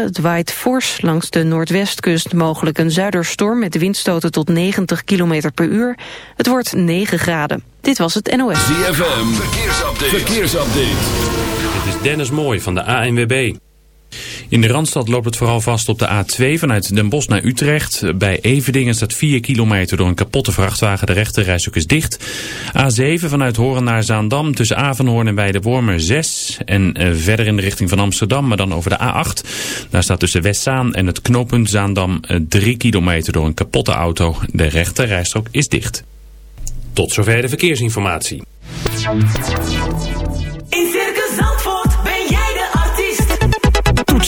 Het waait fors langs de noordwestkust mogelijk een zuiderstorm met windstoten tot 90 km per uur. Het wordt 9 graden. Dit was het NOS. ZFM, verkeersupdate. verkeersupdate. Dit is Dennis Mooij van de ANWB. In de Randstad loopt het vooral vast op de A2 vanuit Den Bosch naar Utrecht. Bij Evedingen staat 4 kilometer door een kapotte vrachtwagen. De rechterrijstuk is dicht. A7 vanuit Horen naar Zaandam tussen Avenhoorn en Weidewormer 6. En eh, verder in de richting van Amsterdam, maar dan over de A8. Daar staat tussen Westzaan en het knooppunt Zaandam 3 eh, kilometer door een kapotte auto. De rechterrijstrook is dicht. Tot zover de verkeersinformatie.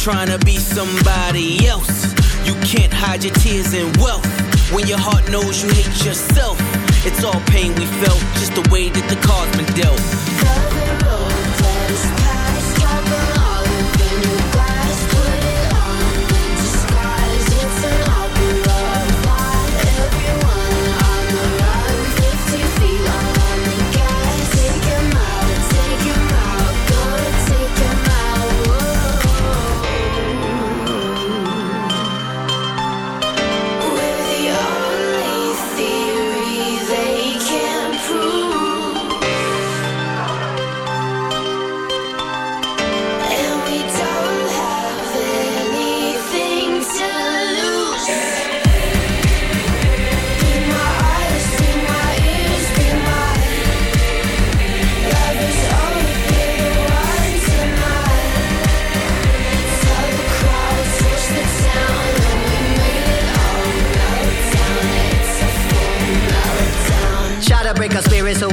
Trying to be somebody else. You can't hide your tears in wealth. When your heart knows you hate yourself.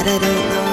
But I don't know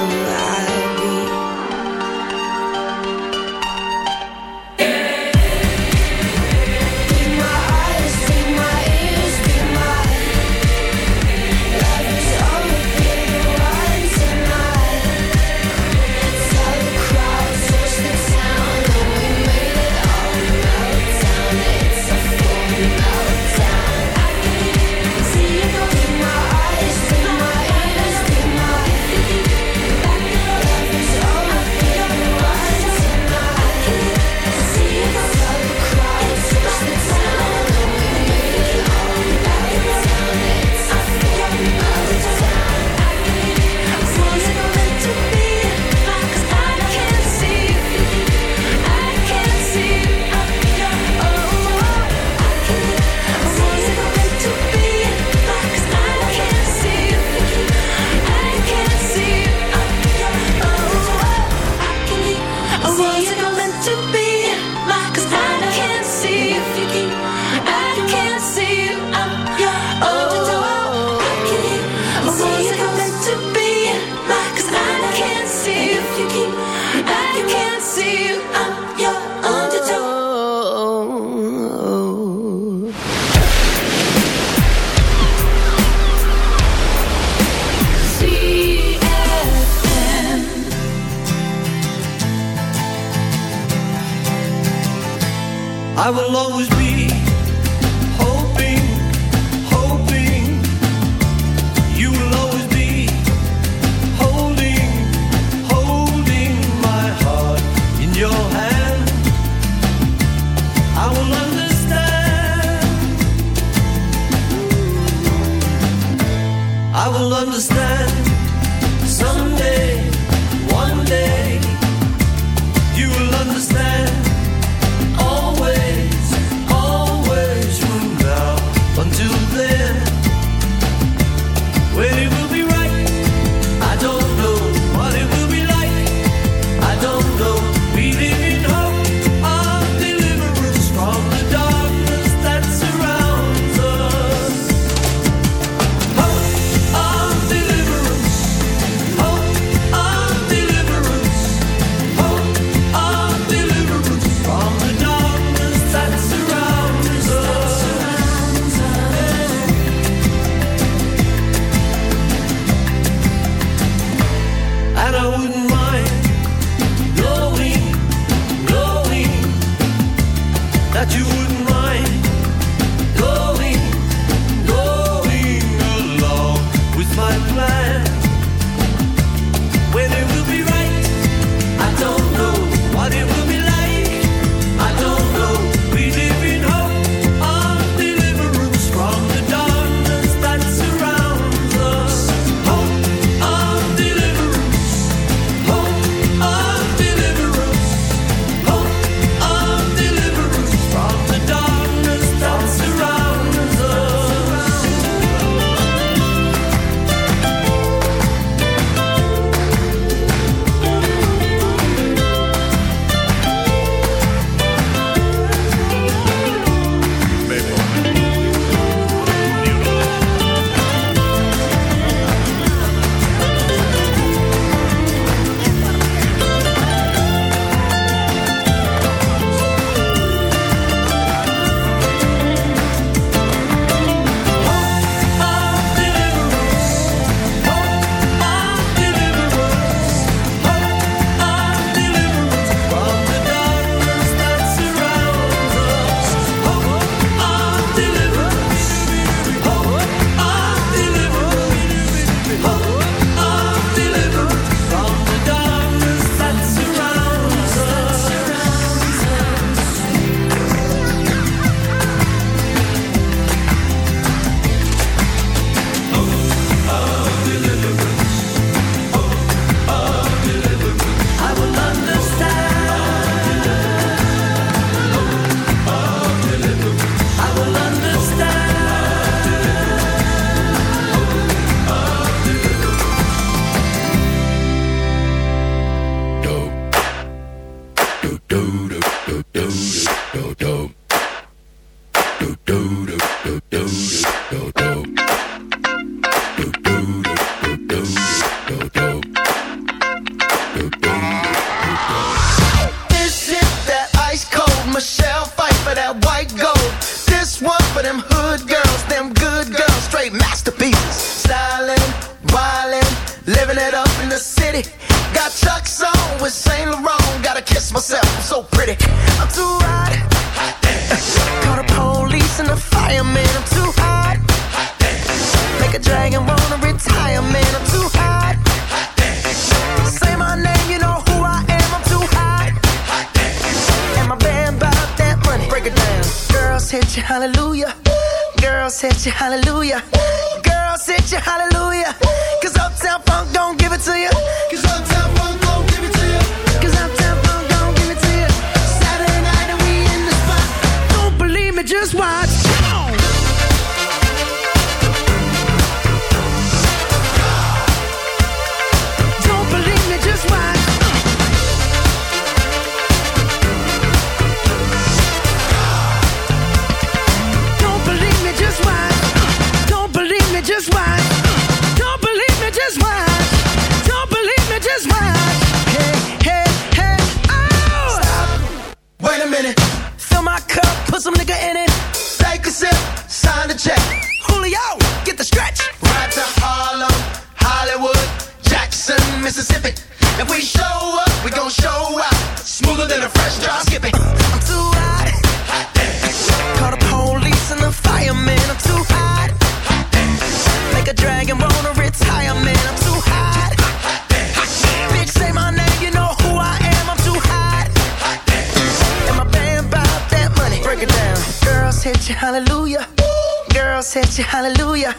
hallelujah.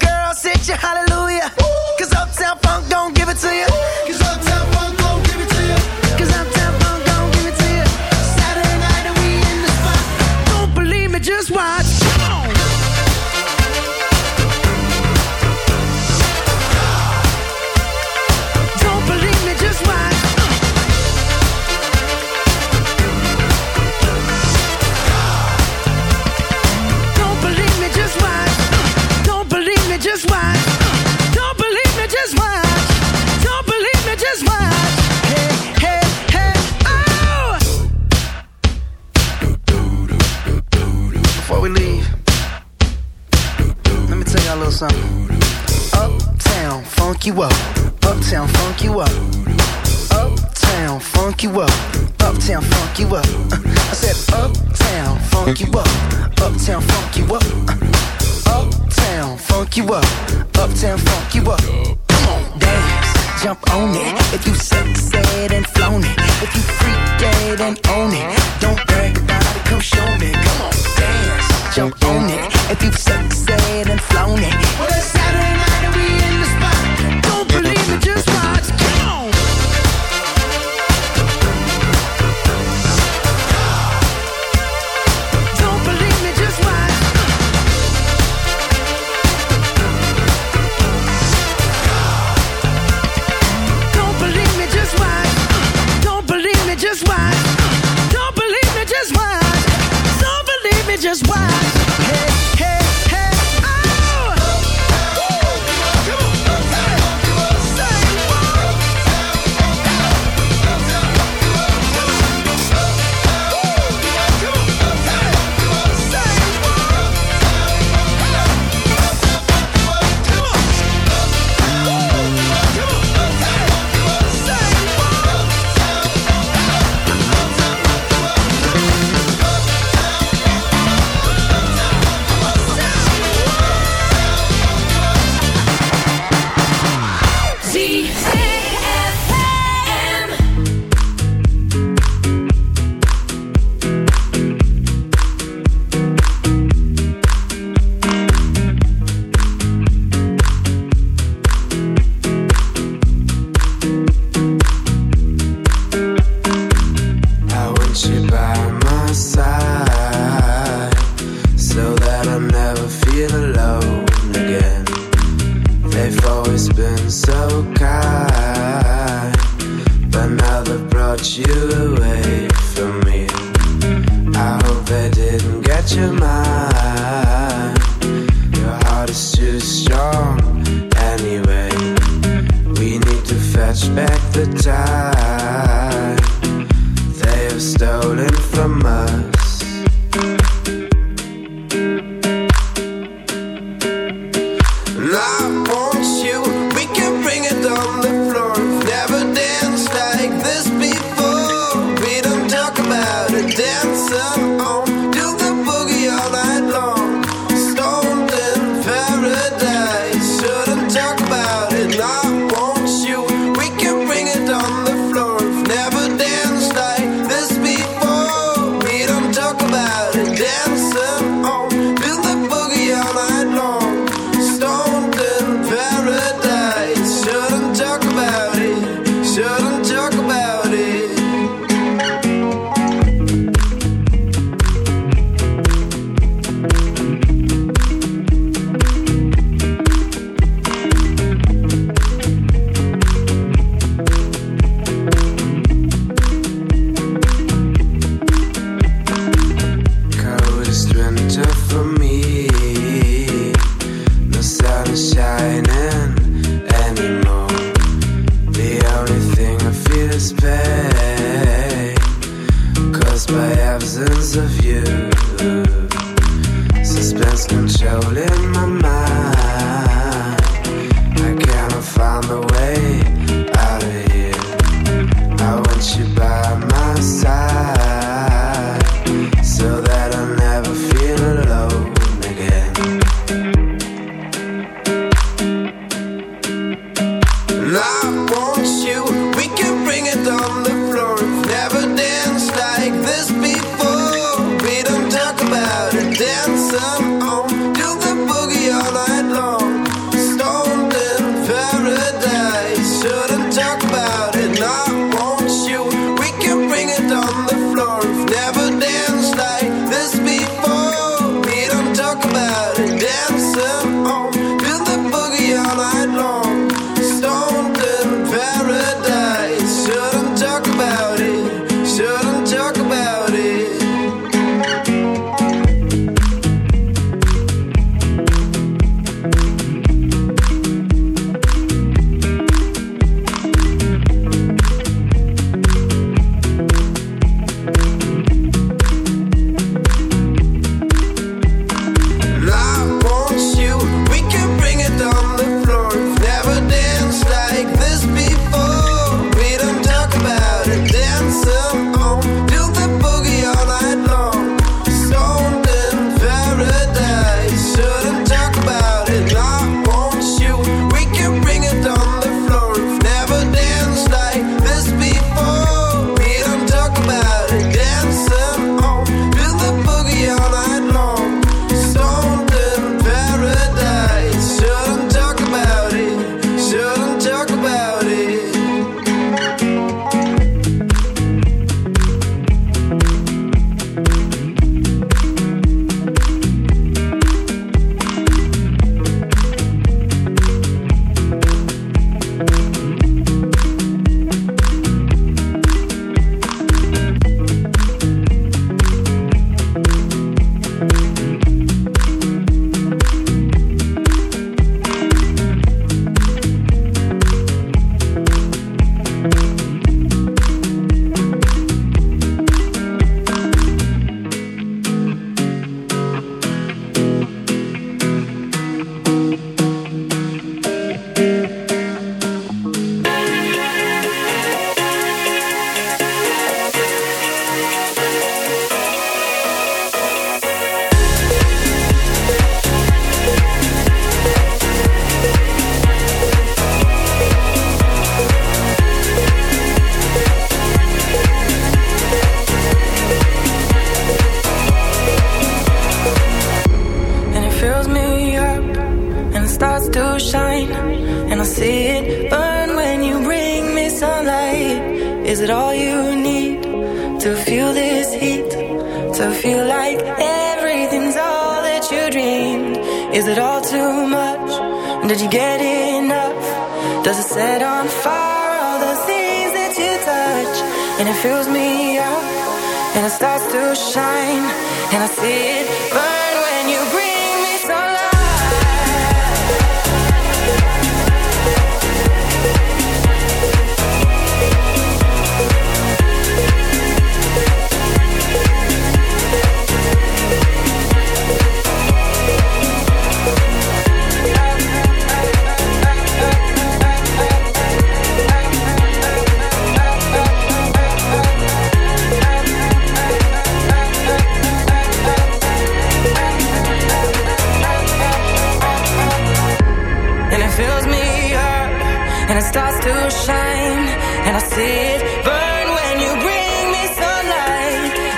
Girl, set hallelujah. on it. Don't brag about it, come show me. Come on, dance, jump on it. If you've succeeded and flown it, well, it's Saturday night. Back the time.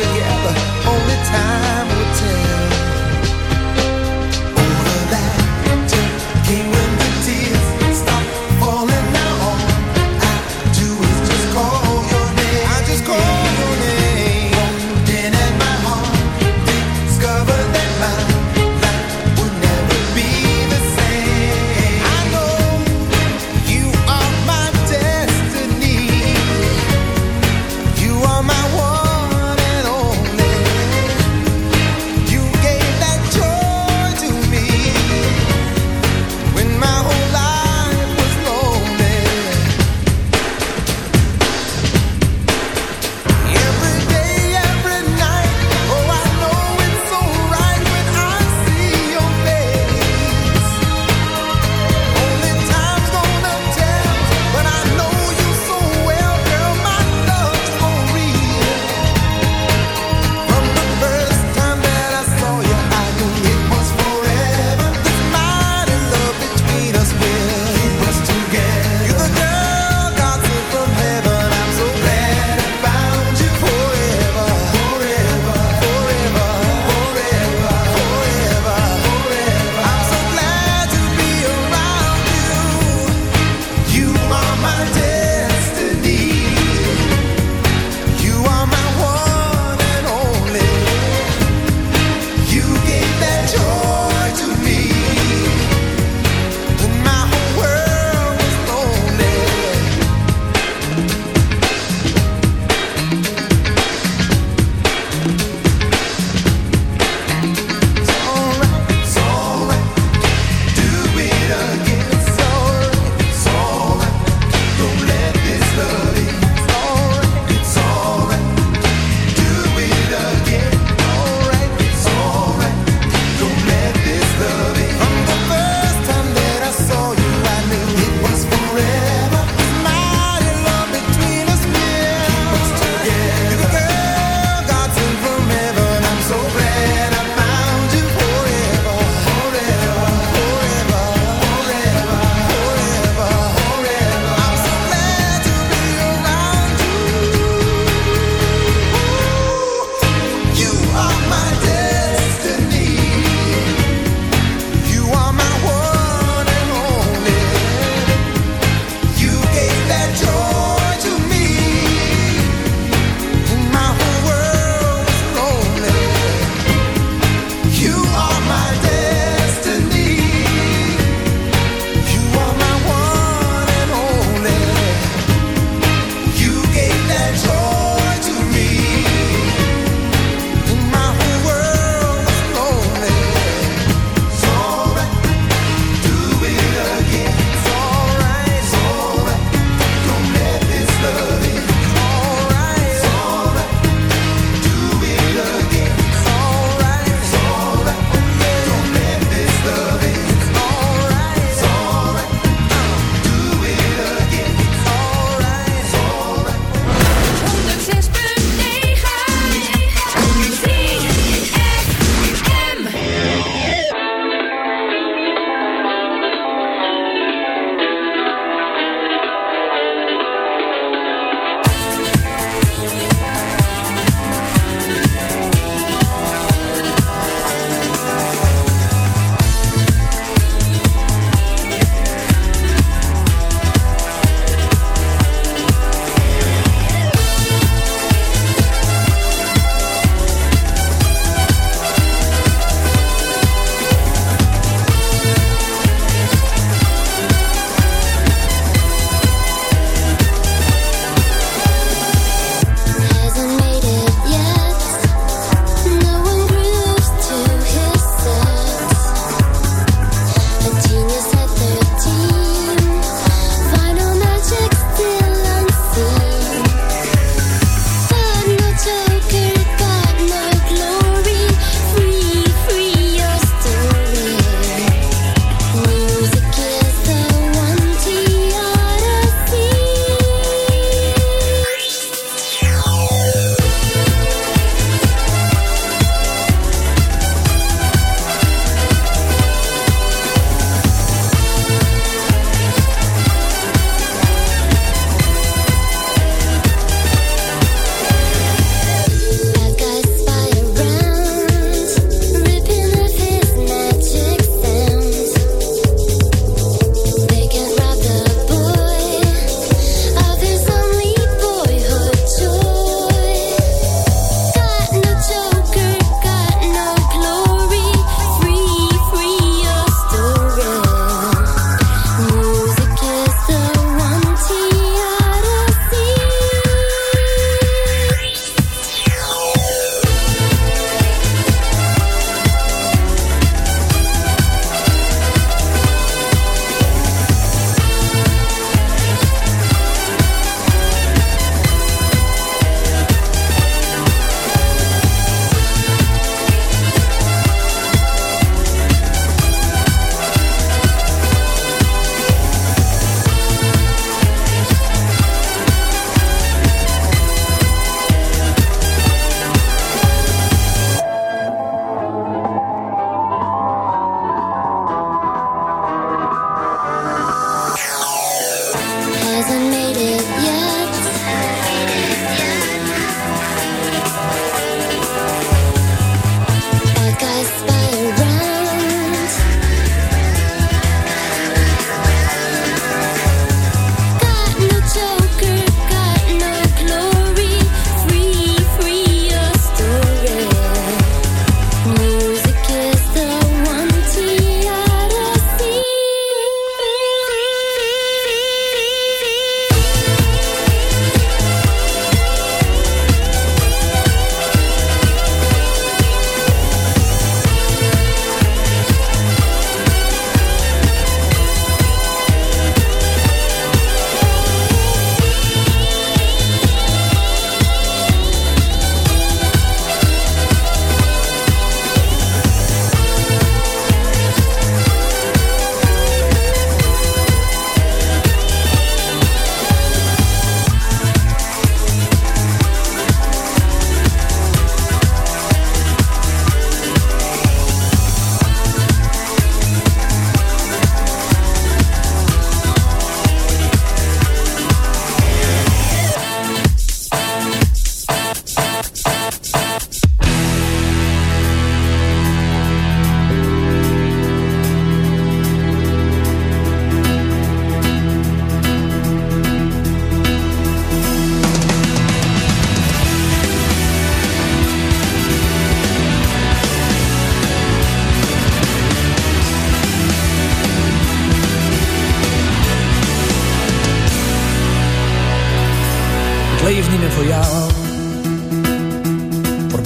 together.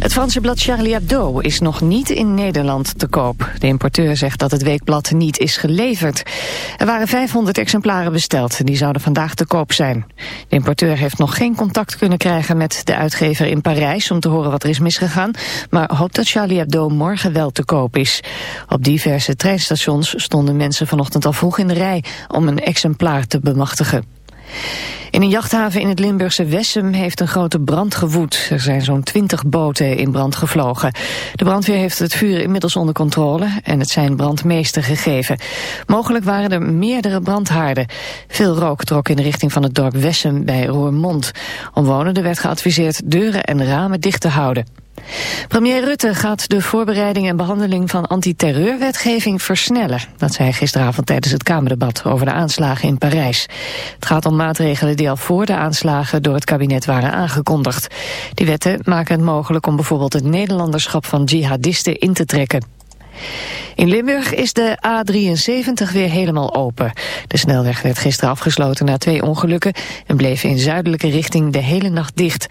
Het Franse blad Charlie Hebdo is nog niet in Nederland te koop. De importeur zegt dat het weekblad niet is geleverd. Er waren 500 exemplaren besteld. Die zouden vandaag te koop zijn. De importeur heeft nog geen contact kunnen krijgen met de uitgever in Parijs... om te horen wat er is misgegaan. Maar hoopt dat Charlie Hebdo morgen wel te koop is. Op diverse treinstations stonden mensen vanochtend al vroeg in de rij... om een exemplaar te bemachtigen. In een jachthaven in het Limburgse Wessem heeft een grote brand gewoed. Er zijn zo'n twintig boten in brand gevlogen. De brandweer heeft het vuur inmiddels onder controle en het zijn brandmeester gegeven. Mogelijk waren er meerdere brandhaarden. Veel rook trok in de richting van het dorp Wessem bij Roermond. Omwonenden werd geadviseerd deuren en ramen dicht te houden. Premier Rutte gaat de voorbereiding en behandeling van antiterreurwetgeving versnellen. Dat zei gisteravond tijdens het Kamerdebat over de aanslagen in Parijs. Het gaat om maatregelen die al voor de aanslagen door het kabinet waren aangekondigd. Die wetten maken het mogelijk om bijvoorbeeld het Nederlanderschap van jihadisten in te trekken. In Limburg is de A73 weer helemaal open. De snelweg werd gisteren afgesloten na twee ongelukken... en bleef in zuidelijke richting de hele nacht dicht.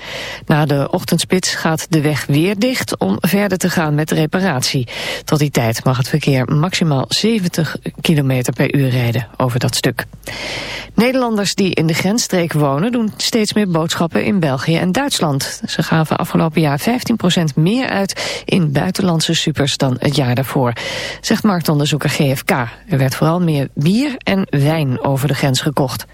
Na de ochtendspits gaat de weg weer dicht om verder te gaan met de reparatie. Tot die tijd mag het verkeer maximaal 70 km per uur rijden over dat stuk. Nederlanders die in de grensstreek wonen doen steeds meer boodschappen in België en Duitsland. Ze gaven afgelopen jaar 15% meer uit in buitenlandse supers dan het jaar daarvoor, zegt marktonderzoeker GFK. Er werd vooral meer bier en wijn over de grens gekocht.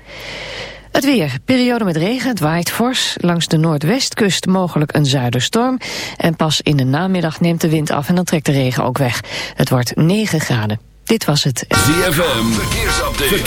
Het weer. Periode met regen. Het waait fors. Langs de noordwestkust mogelijk een zuiderstorm. En pas in de namiddag neemt de wind af en dan trekt de regen ook weg. Het wordt 9 graden. Dit was het. ZFM. Verkeersupdate.